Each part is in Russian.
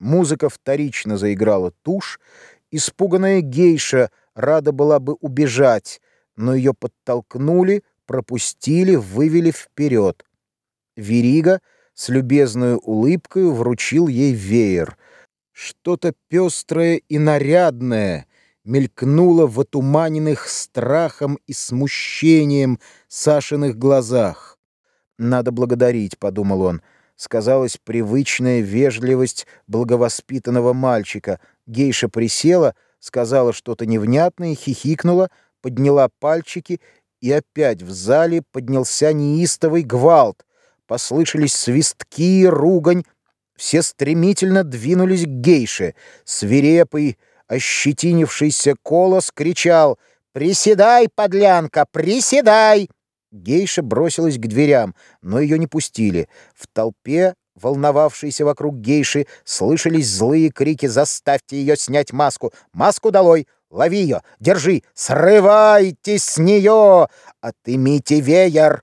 Музыка вторично заиграла тушь. Испуганная гейша рада была бы убежать, но ее подтолкнули, пропустили, вывели вперед. Верига с любезной улыбкой вручил ей веер. Что-то пестрое и нарядное мелькнуло в отуманенных страхом и смущением Сашиных глазах. «Надо благодарить», — подумал он, — сказалась привычная вежливость благовоспитанного мальчика. Гейша присела, сказала что-то невнятное, хихикнула, подняла пальчики, и опять в зале поднялся неистовый гвалт. Послышались свистки, ругань. Все стремительно двинулись к гейше. Свирепый, ощетинившийся колос кричал «Приседай, подлянка, приседай!» Гейша бросилась к дверям, но ее не пустили. В толпе, волновавшейся вокруг гейши, слышались злые крики «Заставьте ее снять маску! Маску долой! Лови ее! Держи! Срывайте с нее! Отымите веер!»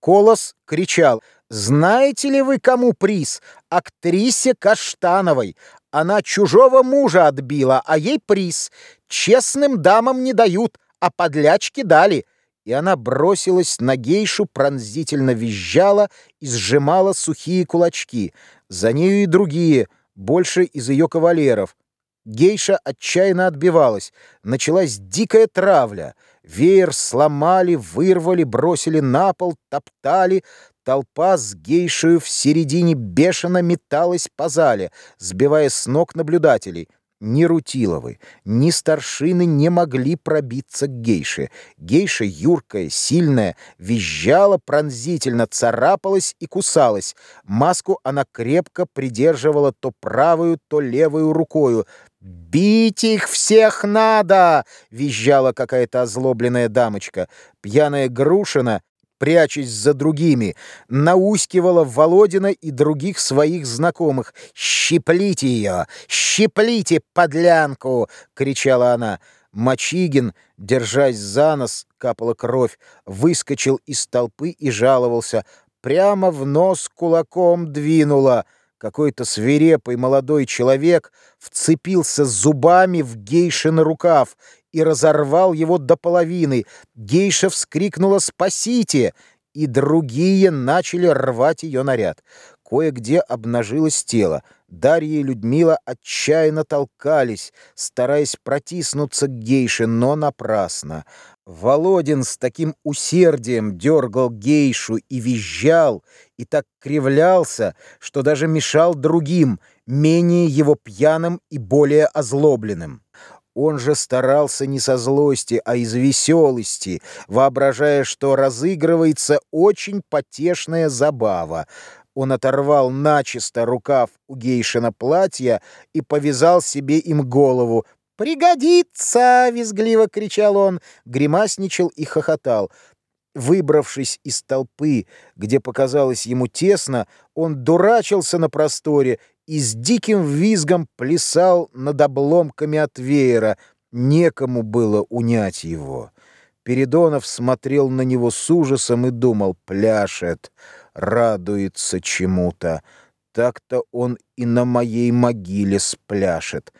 Колос кричал «Знаете ли вы, кому приз? Актрисе Каштановой! Она чужого мужа отбила, а ей приз. Честным дамам не дают, а подлячки дали и она бросилась на гейшу, пронзительно визжала и сжимала сухие кулачки. За нею и другие, больше из ее кавалеров. Гейша отчаянно отбивалась. Началась дикая травля. Веер сломали, вырвали, бросили на пол, топтали. Толпа с гейшею в середине бешено металась по зале, сбивая с ног наблюдателей — ни Рутиловы, ни старшины не могли пробиться к гейше. Гейша, юркая, сильная, визжала пронзительно, царапалась и кусалась. Маску она крепко придерживала то правую, то левую рукою. «Бить их всех надо!» — визжала какая-то озлобленная дамочка. Пьяная Грушина прячась за другими, наускивала Володина и других своих знакомых. «Щиплите ее! Щиплите, подлянку!» — кричала она. Мочигин, держась за нос, капала кровь, выскочил из толпы и жаловался. Прямо в нос кулаком двинула. Какой-то свирепый молодой человек вцепился зубами в гейшин рукав и разорвал его до половины. Гейша вскрикнула «Спасите!» и другие начали рвать ее наряд. Кое-где обнажилось тело. Дарья и Людмила отчаянно толкались, стараясь протиснуться к гейше, но напрасно. Володин с таким усердием дергал гейшу и визжал, и так кривлялся, что даже мешал другим, менее его пьяным и более озлобленным. Он же старался не со злости, а из веселости, воображая, что разыгрывается очень потешная забава. Он оторвал начисто рукав у гейшина платья и повязал себе им голову. «Пригодится!» — визгливо кричал он, гримасничал и хохотал. Выбравшись из толпы, где показалось ему тесно, он дурачился на просторе и с диким визгом плясал над обломками от веера. Некому было унять его. Передонов смотрел на него с ужасом и думал, пляшет, радуется чему-то. Так-то он и на моей могиле спляшет.